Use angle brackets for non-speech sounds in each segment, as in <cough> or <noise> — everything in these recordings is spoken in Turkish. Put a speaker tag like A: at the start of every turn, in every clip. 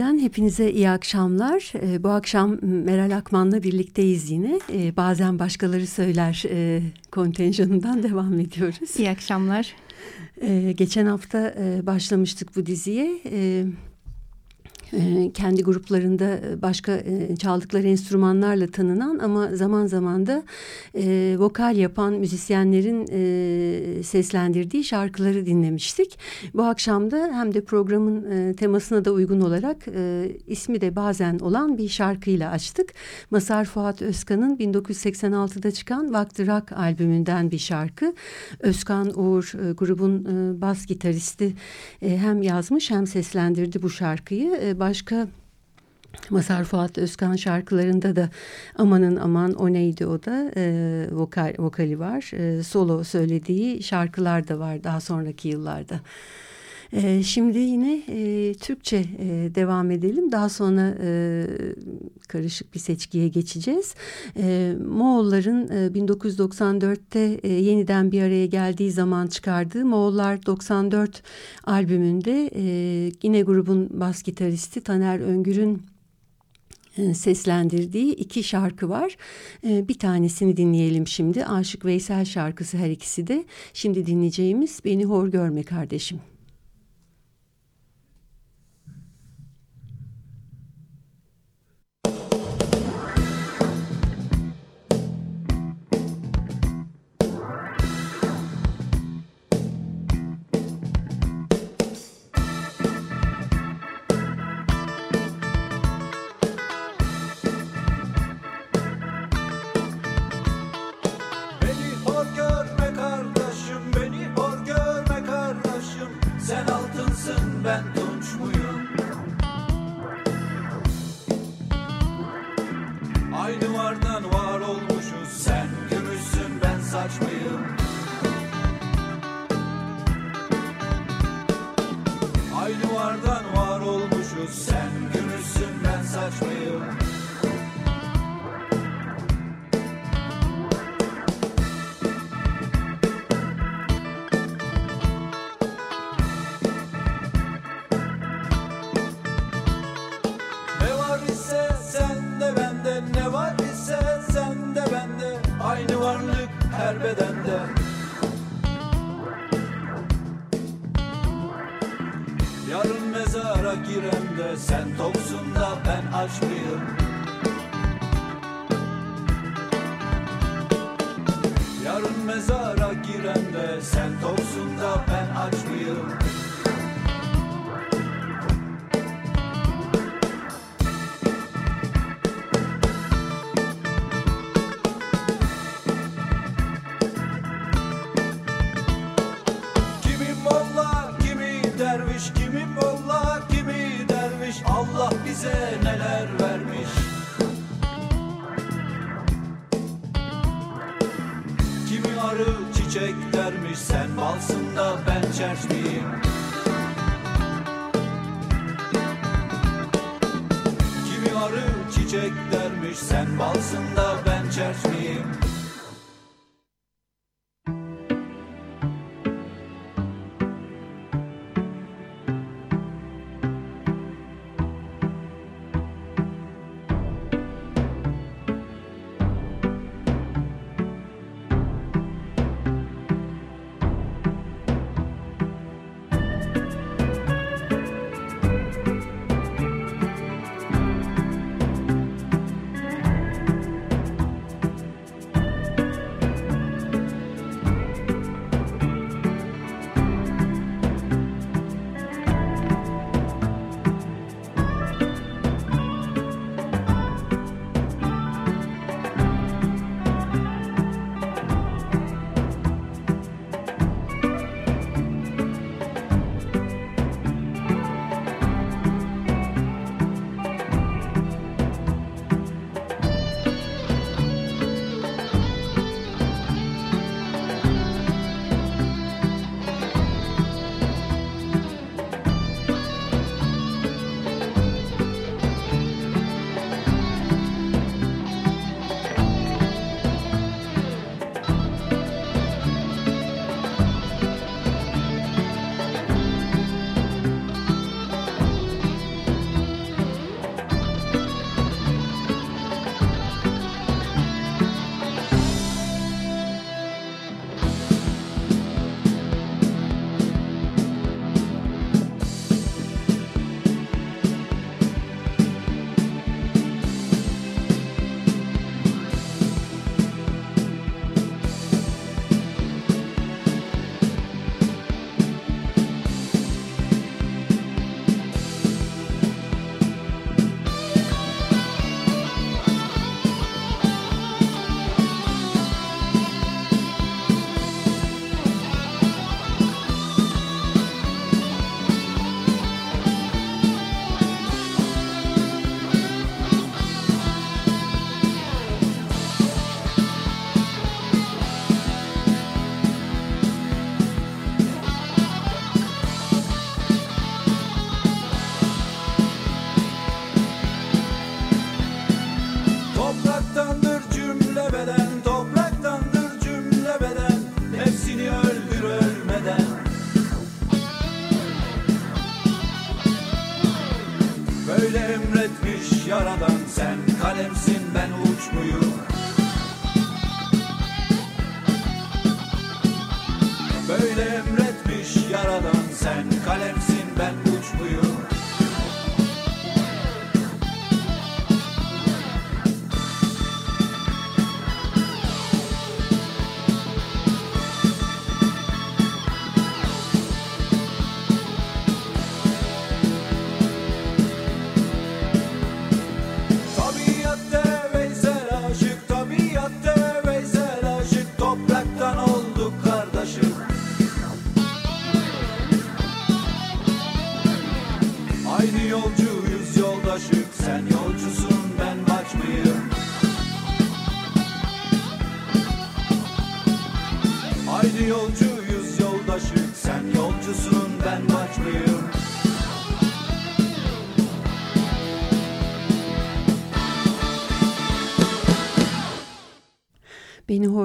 A: Mavi'den hepinize iyi akşamlar. Ee, bu akşam Meral Akman'la birlikteyiz yine. Ee, bazen başkaları söyler e, kontenjanından <laughs> devam ediyoruz.
B: İyi akşamlar.
A: Ee, geçen hafta e, başlamıştık bu diziye. Ee, kendi gruplarında e, başka e, çaldıkları enstrümanlarla tanınan ama zaman zaman da e, vokal yapan müzisyenlerin e, seslendirdiği şarkıları dinlemiştik. Bu akşam da hem de programın e, temasına da uygun olarak e, ismi de bazen olan bir şarkıyla açtık. Masar Fuat Özkan'ın 1986'da çıkan Vakti Rock albümünden bir şarkı. Özkan Uğur e, grubun e, bas gitaristi e, hem yazmış hem seslendirdi bu şarkıyı. E, başka Masar Fuat Özkan şarkılarında da amanın aman o neydi o da e, vokal, vokali var. E, solo söylediği şarkılar da var daha sonraki yıllarda.
C: E, şimdi yine e, Türkçe e, devam edelim. Daha sonra e, karışık bir seçkiye geçeceğiz. E, Moğolların e, 1994'te e, yeniden bir araya geldiği zaman çıkardığı Moğollar 94 albümünde e, yine grubun bas gitaristi Taner Öngür'ün e, seslendirdiği iki şarkı var. E, bir tanesini dinleyelim şimdi. Aşık Veysel şarkısı her ikisi de. Şimdi dinleyeceğimiz Beni Hor Görme Kardeşim.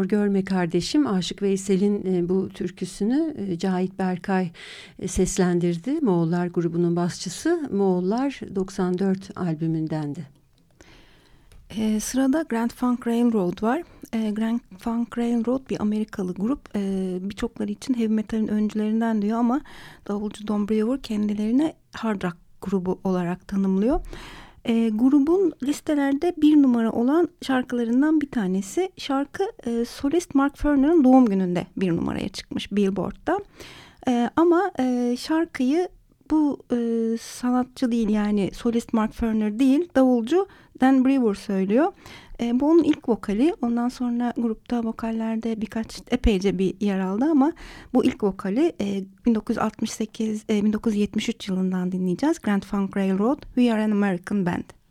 A: Görme Kardeşim Aşık Veysel'in e, bu türküsünü e, Cahit Berkay e, seslendirdi. Moğollar grubunun basçısı Moğollar 94 albümündendi.
B: E, sırada Grand Funk Railroad var. E, Grand Funk Railroad bir Amerikalı grup. E, Birçokları için heavy metalin öncülerinden diyor ama davulcu Don Brewer kendilerini hard rock grubu olarak tanımlıyor. E, grubun listelerde bir numara olan şarkılarından bir tanesi. Şarkı e, solist Mark Ferner'ın doğum gününde bir numaraya çıkmış Billboard'da. E, ama e, şarkıyı bu e, sanatçı değil yani solist Mark Ferner değil davulcu Dan Brewer söylüyor. E, bu onun ilk vokali. Ondan sonra grupta vokallerde birkaç epeyce bir yer aldı ama bu ilk vokali e, 1968 e, 1973 yılından dinleyeceğiz. Grand Funk Railroad We Are an American Band.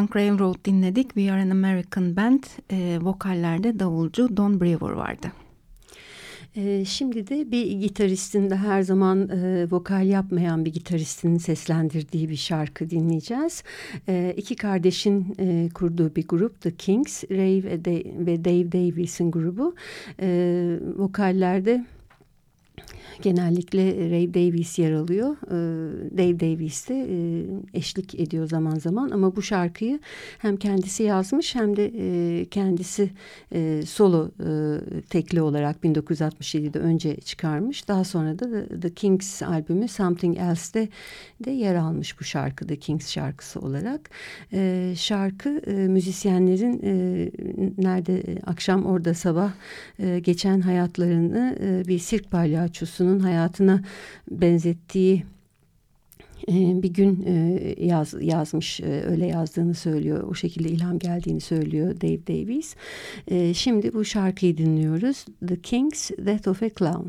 B: Funk Railroad dinledik. We Are an American Band. E, vokallerde davulcu Don Brewer vardı.
D: E, şimdi de bir gitaristin de her zaman e, vokal yapmayan bir gitaristin seslendirdiği bir şarkı dinleyeceğiz. E, iki kardeşin e, kurduğu bir grup The Kings, Ray ve, De ve Dave Davis'in grubu. E, vokallerde genellikle Ray Davies yer alıyor. Ee, Dave Davies de e, eşlik ediyor zaman zaman ama bu şarkıyı hem kendisi yazmış hem de e, kendisi e, solo tekli olarak 1967'de önce çıkarmış. Daha sonra da The Kings albümü Something Else'de de yer almış bu şarkı The Kings şarkısı olarak. Şarkı müzisyenlerin nerede akşam orada sabah geçen hayatlarını bir sirk palyaçosunun onun hayatına benzettiği e, bir gün e, yaz, yazmış e, öyle yazdığını söylüyor o şekilde ilham geldiğini söylüyor Dave Davies. Şimdi bu şarkıyı dinliyoruz. The King's Death of a Clown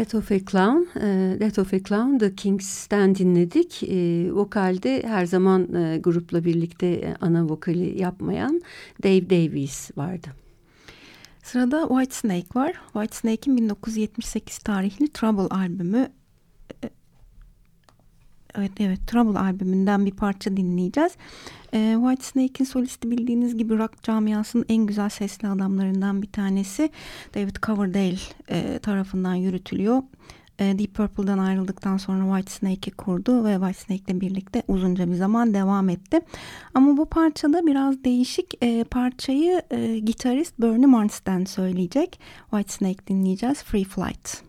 D: Death of a Clown, Death of a Clown The Kings'ten dinledik. E, vokalde her zaman e, grupla birlikte e, ana vokali yapmayan Dave Davies vardı.
B: Sırada White Snake var. White Snake'in 1978 tarihli Trouble albümü Evet evet Trouble albümünden bir parça dinleyeceğiz. E, White Snake'in solisti bildiğiniz gibi rock camiasının en güzel sesli adamlarından bir tanesi David Coverdale e, tarafından yürütülüyor. E, Deep Purple'dan ayrıldıktan sonra White Snake'i kurdu ve White Snake ile birlikte uzunca bir zaman devam etti. Ama bu parçada biraz değişik e, parçayı e, gitarist Bernie Marsden söyleyecek. White Snake dinleyeceğiz. Free Flight.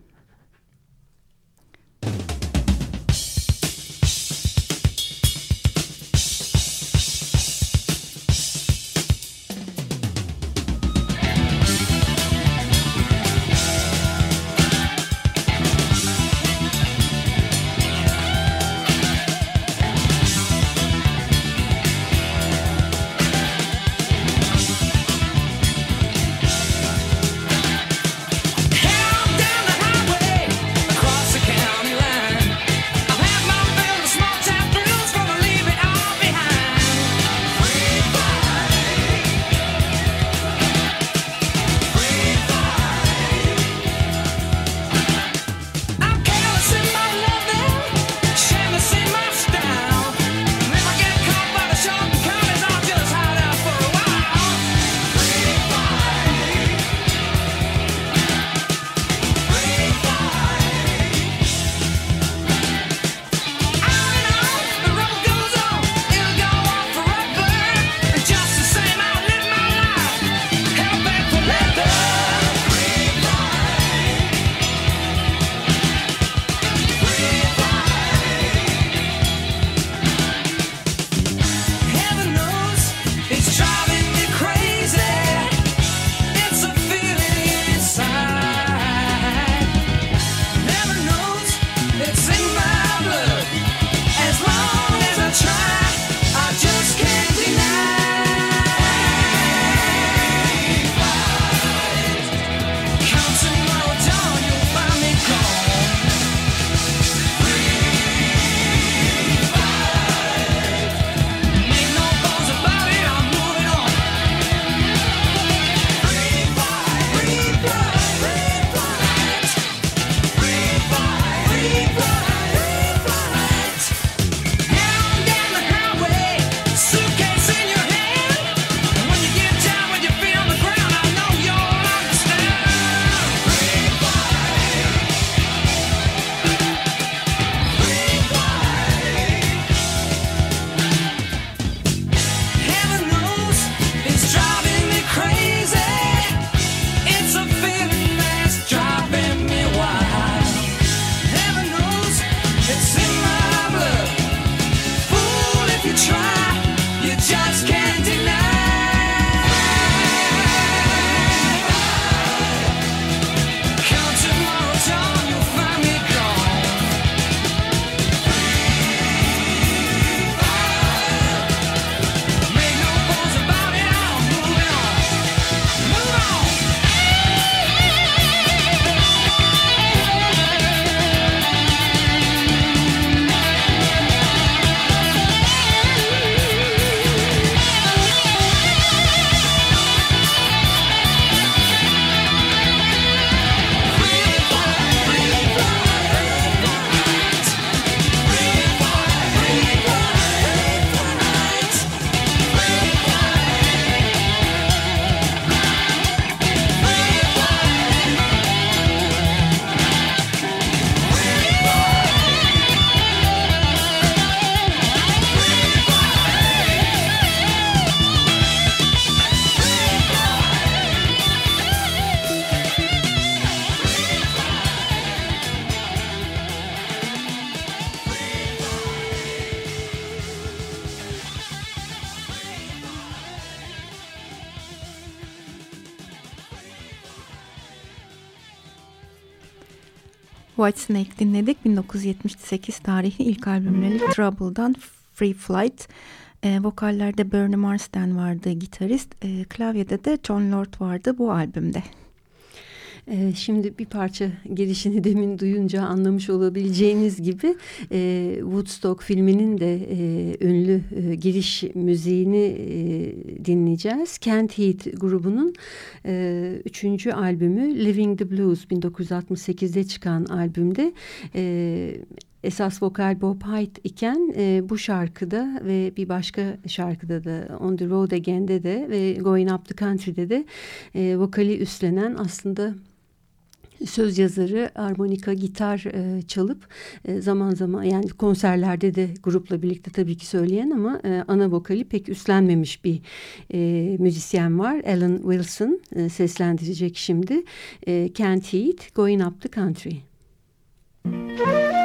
B: Whitesnake dinledik. 1978 tarihli ilk albümleri Trouble'dan Free Flight. E, vokallerde Bernie Marsden vardı gitarist. E, klavyede de John Lord vardı bu albümde.
A: Ee, şimdi bir parça girişini demin duyunca anlamış olabileceğiniz gibi e, Woodstock filminin de e, ünlü e, giriş müziğini dinleyeceğiz. Kent Heat grubunun üçüncü albümü Living the Blues 1968'de çıkan albümde esas vokal Bob Hyde iken e, bu şarkıda ve bir başka şarkıda da On the Road Again'de de ve Going Up the Country'de de e, vokali üstlenen aslında söz yazarı armonika, gitar e, çalıp e, zaman zaman yani konserlerde de grupla birlikte tabii ki söyleyen ama e, ana vokali pek üstlenmemiş bir e, müzisyen var. Alan Wilson e, seslendirecek şimdi. E, Can't Heat, Going Up the Country. Müzik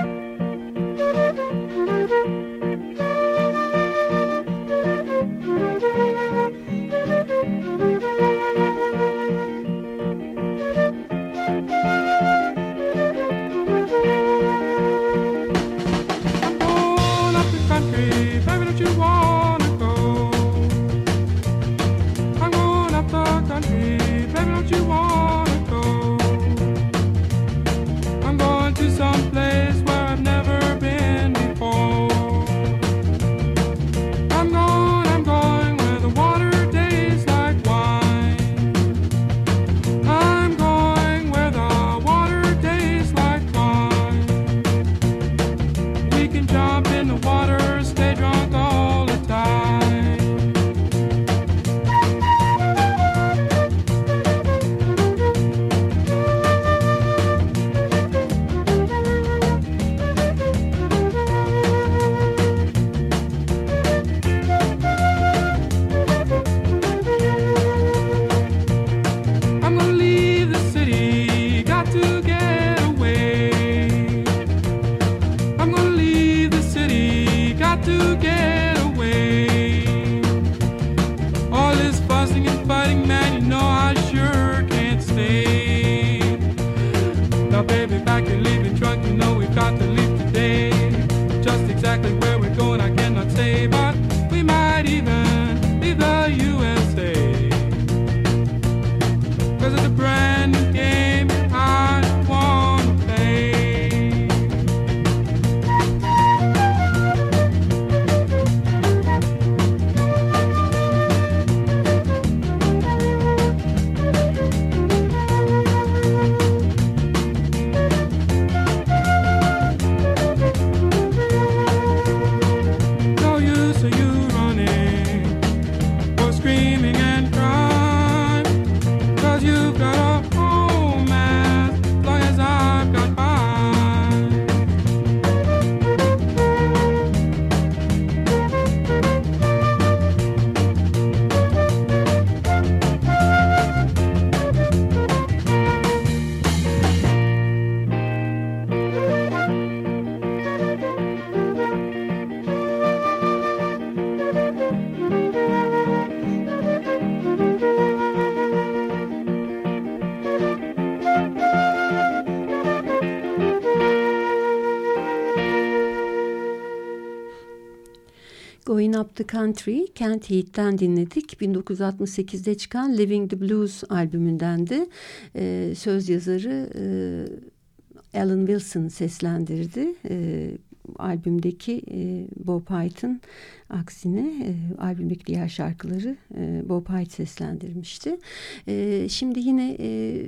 A: Up the Country, Kent Heat'ten dinledik. 1968'de çıkan Living the Blues albümündendi. Ee, söz yazarı e, Alan Wilson seslendirdi. E, albümdeki e, Bob Hyde'ın aksine e, albümdeki diğer şarkıları e, Bob Hyde seslendirmişti. E, şimdi yine e,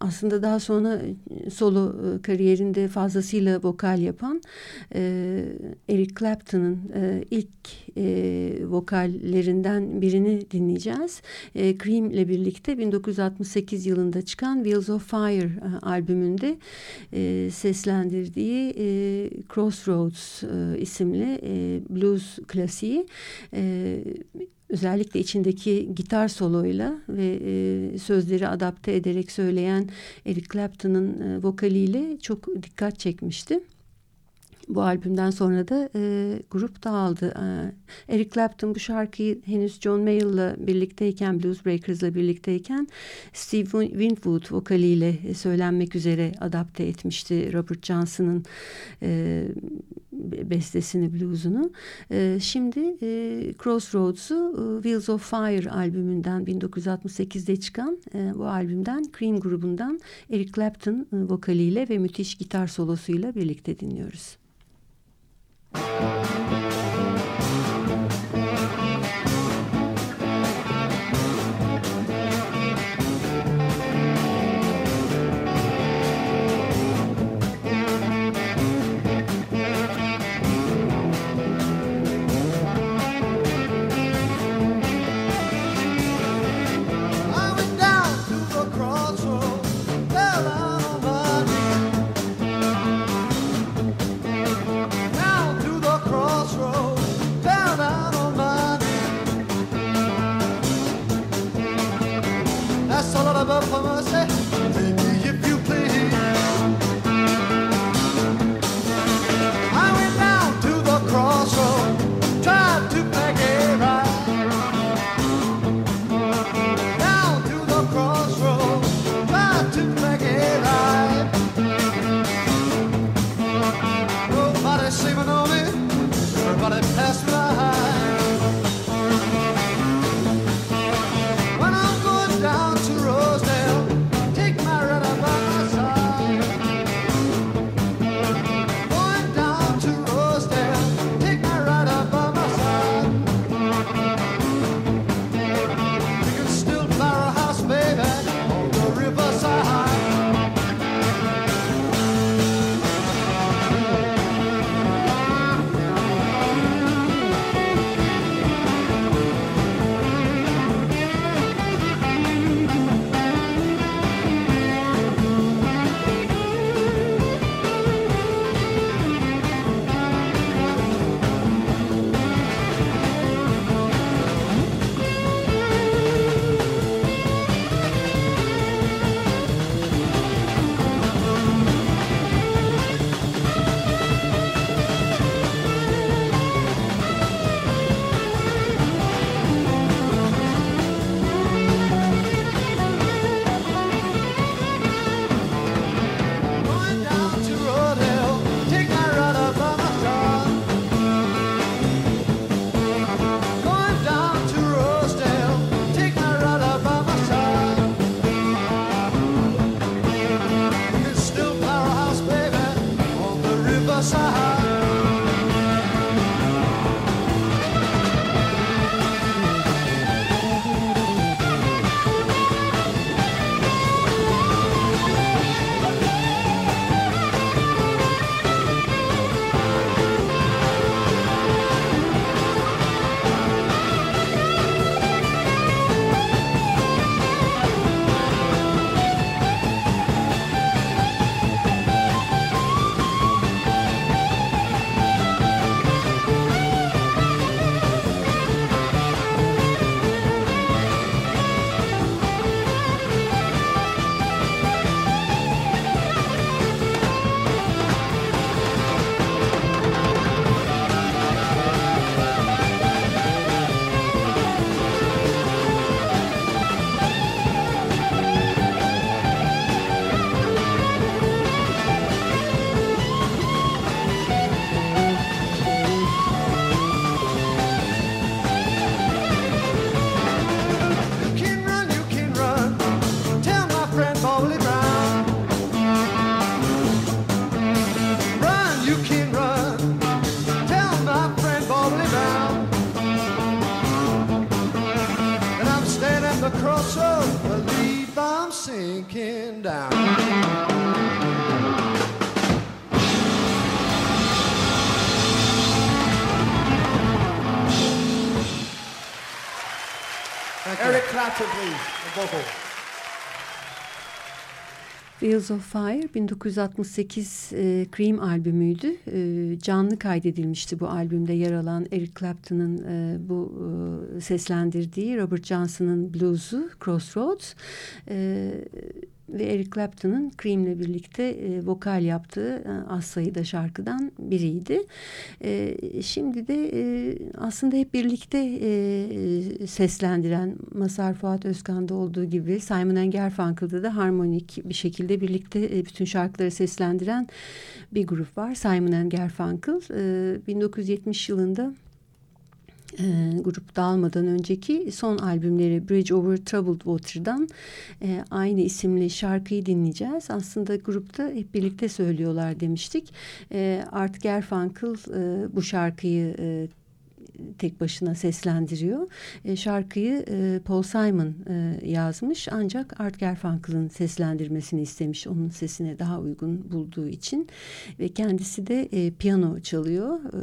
A: aslında daha sonra e, solo e, kariyerinde fazlasıyla vokal yapan e, Eric Clapton'ın e, ilk e, vokallerinden birini dinleyeceğiz. E, Cream ile birlikte 1968 yılında çıkan Wheels of Fire e, albümünde e, seslendirdiği e, Crossroads e, isimli e, blues klasiği e, özellikle içindeki gitar soloyla ve e, sözleri adapte ederek söyleyen Eric Clapton'ın e, vokaliyle çok dikkat çekmişti.
E: Bu albümden sonra da e, grup dağıldı. E, Eric Clapton bu şarkıyı henüz John Mayall'la birlikteyken, Blues Breakers'la birlikteyken Steve Winwood vokaliyle söylenmek üzere adapte etmişti Robert Johnson'ın e, bestesini, bluesunu. E, şimdi e, Crossroads'u e, Wheels of Fire albümünden 1968'de çıkan e, bu albümden Cream grubundan Eric Clapton e, vokaliyle ve müthiş gitar solosuyla birlikte dinliyoruz. Música cross road, believe I'm sinking down. Eric Clapton, please, the vocal. Wheels of Fire 1968 e, Cream albümüydü. E, canlı kaydedilmişti bu albümde yer alan Eric Clapton'ın e, bu e, seslendirdiği Robert Johnson'ın blues'u Crossroads. E,
F: ve Eric Clapton'ın Cream'le birlikte e, vokal yaptığı e, az sayıda şarkıdan biriydi. E, şimdi de e, aslında hep birlikte e, seslendiren Masar Fuat Özkan'da olduğu gibi Simon Garfunkel'da da harmonik bir şekilde birlikte e, bütün şarkıları seslendiren bir grup var. Simon Garfunkel e, 1970 yılında e, grup dağılmadan önceki son albümleri Bridge Over Troubled Water'dan e, aynı isimli şarkıyı dinleyeceğiz. Aslında grupta hep birlikte söylüyorlar demiştik. E, Art Garfunkel e, bu şarkıyı e, tek başına seslendiriyor. E, şarkıyı e, Paul Simon e, yazmış ancak Art Garfunkel'ın seslendirmesini istemiş. Onun sesine daha uygun bulduğu için ve kendisi de e, piyano çalıyor. E,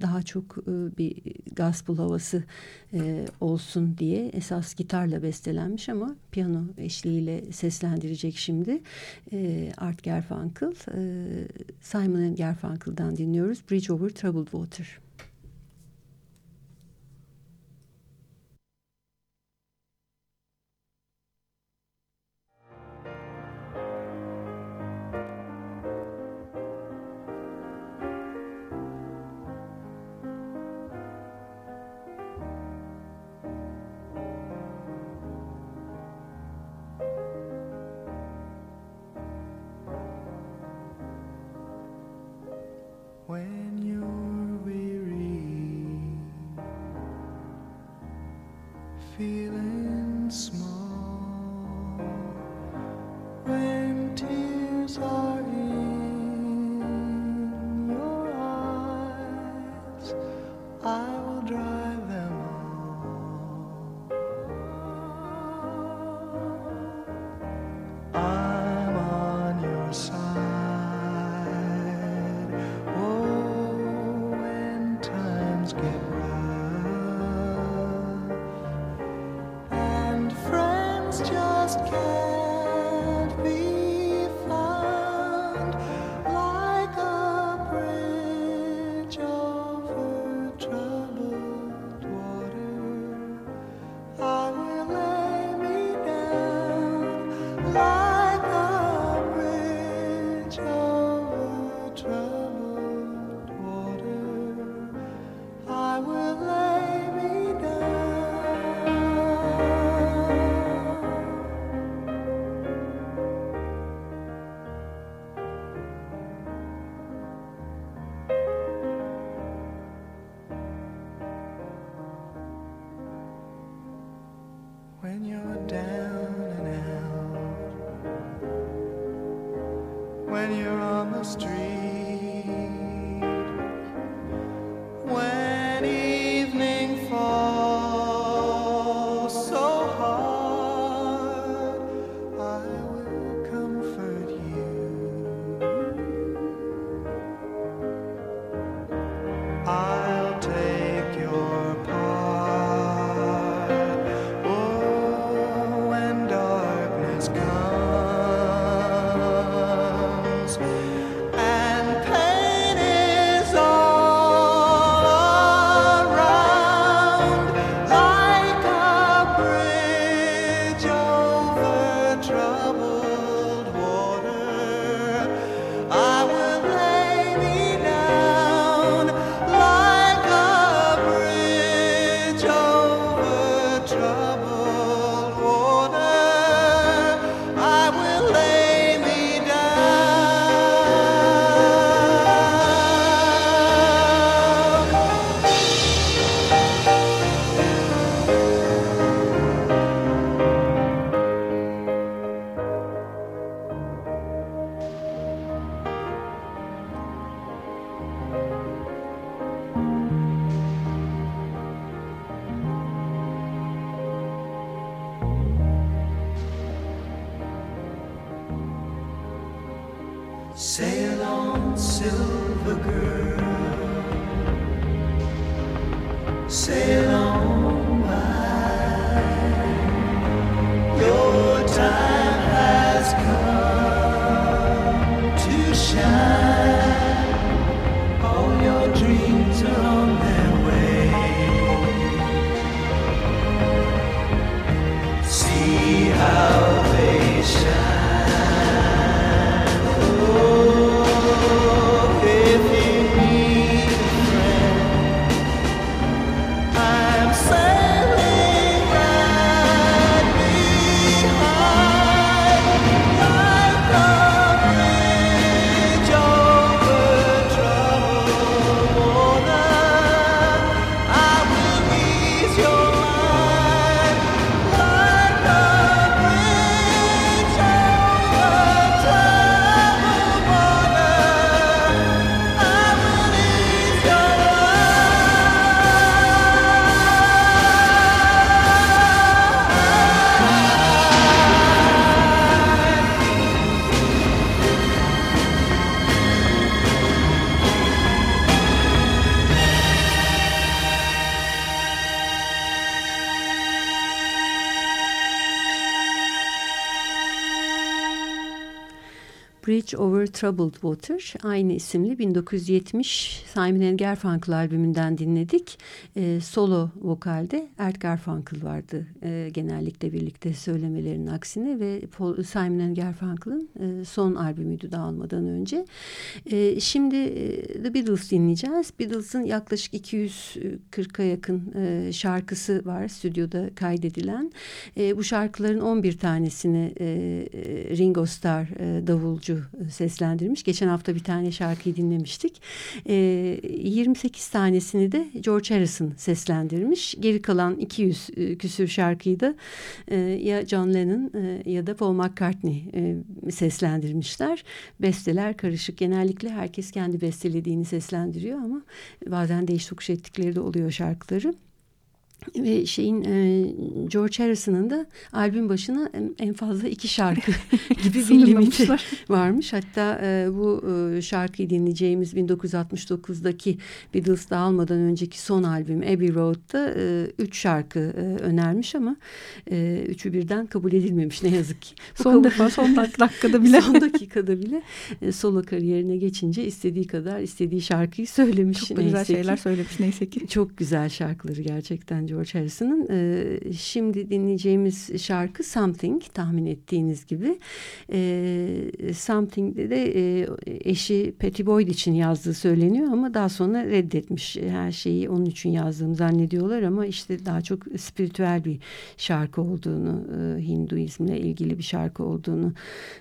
F: daha çok e, bir gospel havası e, olsun diye esas gitarla bestelenmiş ama piyano eşliğiyle seslendirecek şimdi e, Art Garfunkel. Simon Garfunkel'dan dinliyoruz Bridge Over Troubled Water.
A: street. Troubled Water aynı isimli 1970 Simon Garfunkel albümünden dinledik. E, solo vokalde Art Garfunkel vardı e, genellikle birlikte söylemelerinin aksine ve Paul, Simon Garfunkel'ın e, son albümüydü dağılmadan önce. E, şimdi e, The Beatles dinleyeceğiz. Beatles'ın yaklaşık 240'a yakın e, şarkısı var stüdyoda kaydedilen. E, bu şarkıların 11 tanesini e, Ringo Starr e, davulcu seslendirmiş. Geçen hafta bir tane şarkıyı dinlemiştik. E, 28 tanesini de George Harrison seslendirmiş. Geri kalan 200 e, küsür şarkıyı da e, ya John Lennon e, ya da Paul McCartney e, seslendirmişler. Besteler karışık. Genellikle herkes kendi bestelediğini seslendiriyor ama bazen değiş tokuş ettikleri de oluyor şarkıları ve şeyin e, George Harrison'ın da albüm başına en fazla iki şarkı <laughs> gibi bir limiti varmış. Hatta e, bu e, şarkıyı dinleyeceğimiz 1969'daki Beatles dağılmadan önceki son albüm Abbey Road'da e, üç şarkı e, önermiş ama e, üçü birden kabul edilmemiş ne yazık ki.
B: Bu son defa son <laughs> dakikada bile.
A: son dakikada bile e, solo kariyerine geçince istediği kadar istediği şarkıyı söylemiş.
B: Çok güzel şeyler ki. söylemiş neyse ki.
A: Çok güzel şarkıları gerçekten George Harrison'ın. E, şimdi dinleyeceğimiz şarkı Something tahmin ettiğiniz gibi. E, Something'de de e, eşi Patty Boyd için yazdığı söyleniyor ama daha sonra reddetmiş. Her şeyi onun için yazdığını zannediyorlar ama işte daha çok spiritüel bir şarkı olduğunu, e, Hinduizmle ilgili bir şarkı olduğunu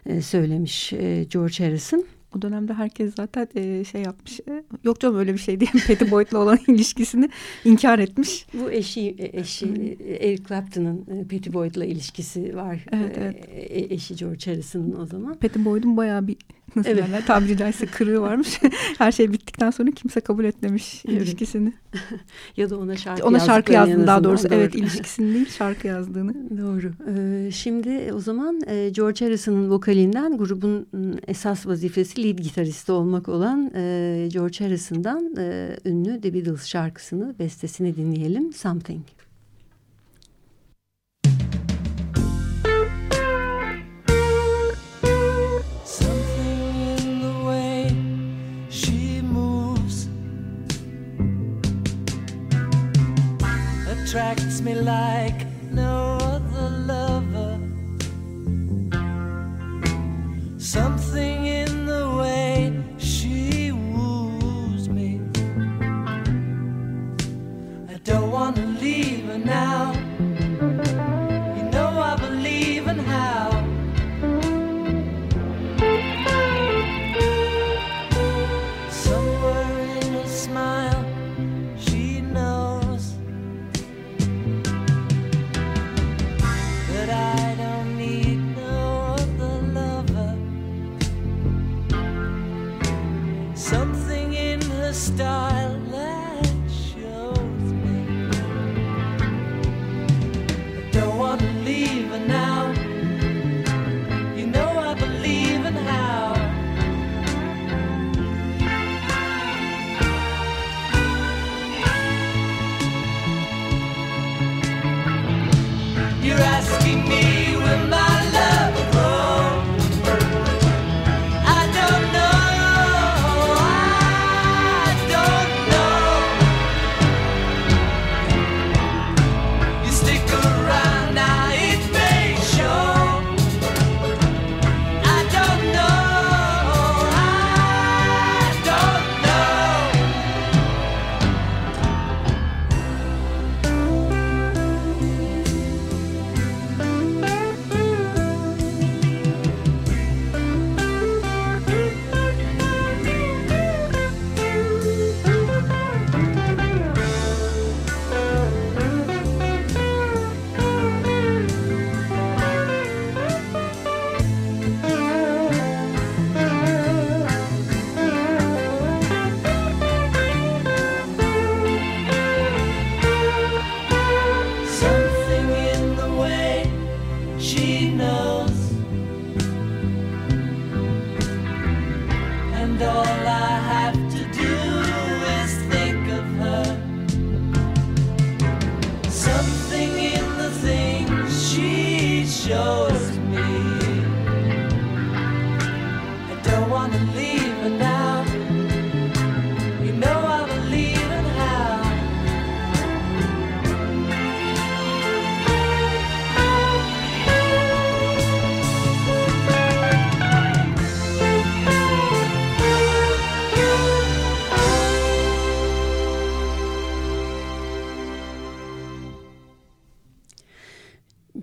A: e, söylemiş e, George Harrison.
B: O dönemde herkes zaten e, şey yapmış. E, yok canım öyle bir şey değil. Patty Boyd'la olan <laughs> ilişkisini inkar etmiş.
A: Bu eşi eşi Eric Clapton'ın e, Patty Boyd'la ilişkisi var.
B: Evet, evet.
A: E, eşi George Harrison'ın o zaman.
B: Patty Boyd'un bayağı bir nasıl evet. derler tabiri caizse kırığı varmış. <laughs> Her şey bittikten sonra kimse kabul etmemiş evet. ilişkisini. <laughs>
A: ya da ona şarkı
B: Ona şarkı yazdığını daha doğrusu. Doğru. Evet ilişkisini değil şarkı yazdığını. <laughs>
A: Doğru. Ee, şimdi o zaman e, George Harrison'ın vokalinden grubun esas vazifesi lead gitaristi olmak olan e, George Harrison'dan e, ünlü The Beatles şarkısını, bestesini dinleyelim. Something. Attracts me like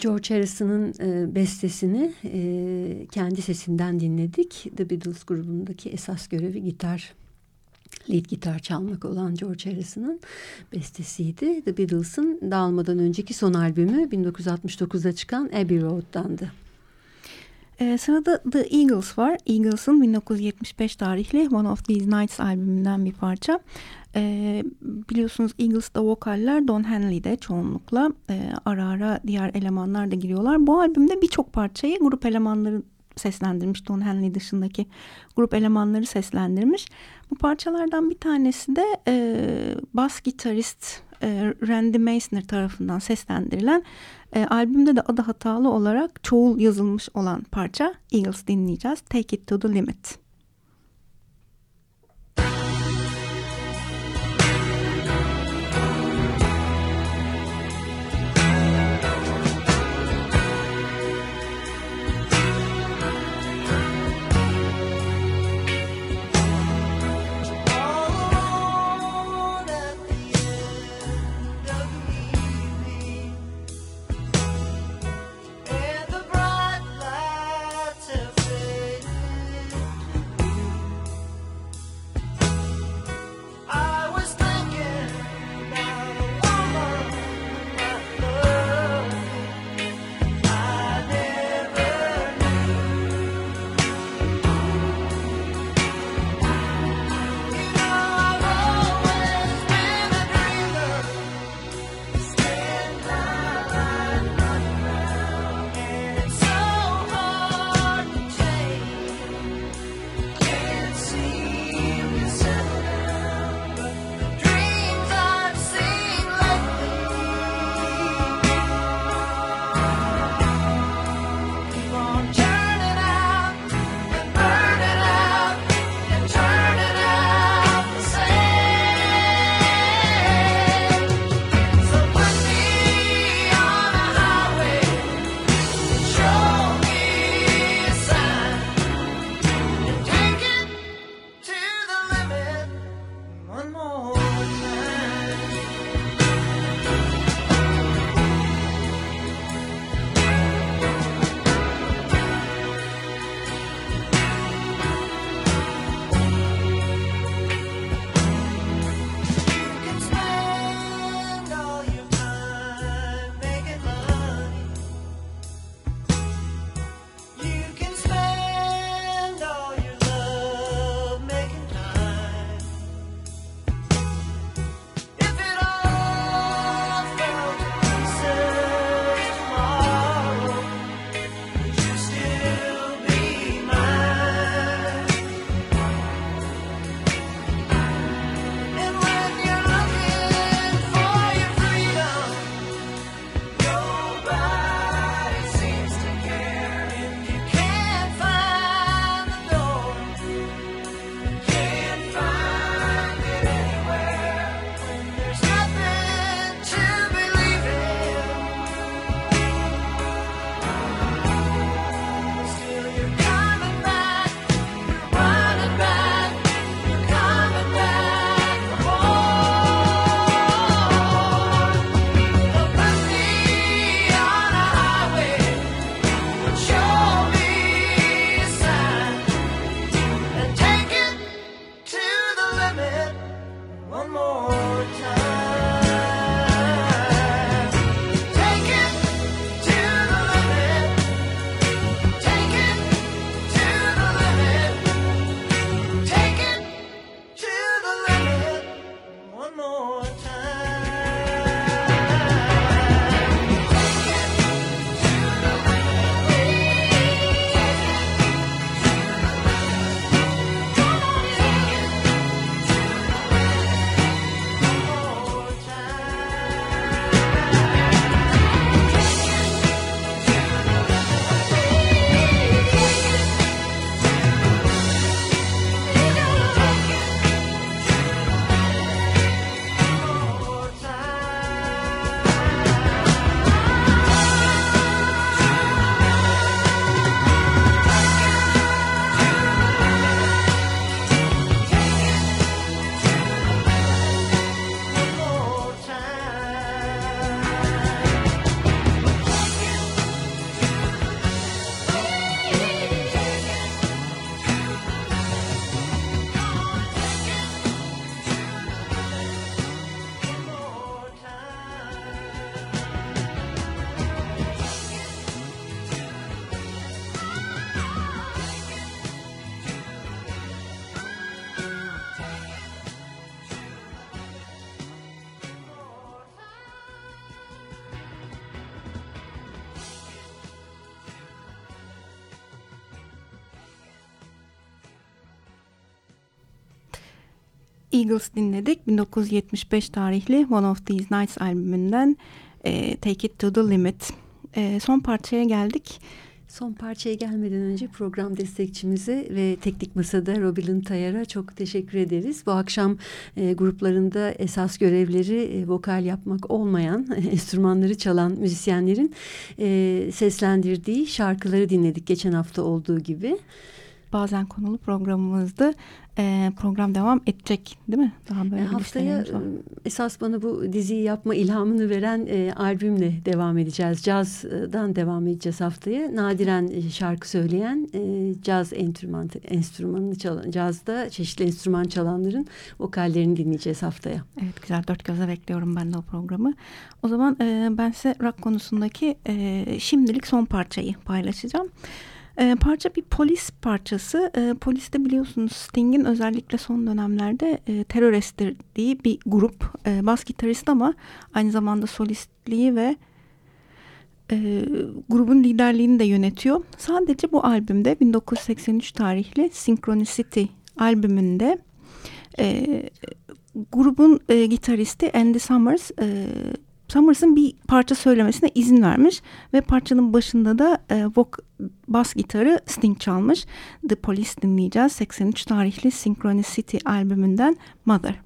A: George Harrison'ın e, bestesini e, kendi sesinden dinledik. The Beatles grubundaki esas görevi gitar, lead gitar çalmak olan George Harrison'ın bestesiydi. The Beatles'ın dağılmadan önceki son albümü 1969'da çıkan Abbey Road'dandı.
B: Ee, sırada The Eagles var. Eagles'ın 1975 tarihli One of These Nights albümünden bir parça. Ee, biliyorsunuz Eagles'da vokaller Don Henley'de çoğunlukla e, ara ara diğer elemanlar da giriyorlar. Bu albümde birçok parçayı grup elemanları seslendirmiş. Don Henley dışındaki grup elemanları seslendirmiş. Bu parçalardan bir tanesi de e, bas gitarist e, Randy Meisner tarafından seslendirilen e, albümde de adı hatalı olarak çoğul yazılmış olan parça Eagles dinleyeceğiz. Take It To The Limit.
G: Eagles dinledik. 1975 tarihli One of These Nights albümünden e, Take It To The Limit. E, son parçaya geldik.
A: Son parçaya gelmeden önce program destekçimize ve teknik masada Robilin Tayar'a çok teşekkür ederiz. Bu akşam e, gruplarında esas görevleri e, vokal yapmak olmayan, <laughs> enstrümanları çalan müzisyenlerin e, seslendirdiği şarkıları dinledik geçen hafta olduğu gibi
G: bazen konulu programımızdı. E, program devam edecek değil mi?
A: Daha böyle e, haftaya esas bana bu diziyi yapma ilhamını veren e, albümle devam edeceğiz. Cazdan devam edeceğiz haftaya. Nadiren e, şarkı söyleyen e, caz enstrüman, enstrümanını çalan, cazda çeşitli enstrüman çalanların vokallerini dinleyeceğiz haftaya.
G: Evet güzel dört göze bekliyorum ben de o programı. O zaman e, ben size rock konusundaki e, şimdilik son parçayı paylaşacağım. E, parça bir polis parçası. E, polis de biliyorsunuz Sting'in özellikle son dönemlerde e, terör estirdiği bir grup. E, bas gitarist ama aynı zamanda solistliği ve e, grubun liderliğini de yönetiyor. Sadece bu albümde 1983 tarihli Synchronicity albümünde e, grubun e, gitaristi Andy Summers e, Summers'ın bir parça söylemesine izin vermiş ve parçanın başında da e, vok bas gitarı Sting çalmış. The Police dinleyeceğiz. 83 tarihli Synchronicity albümünden Mother.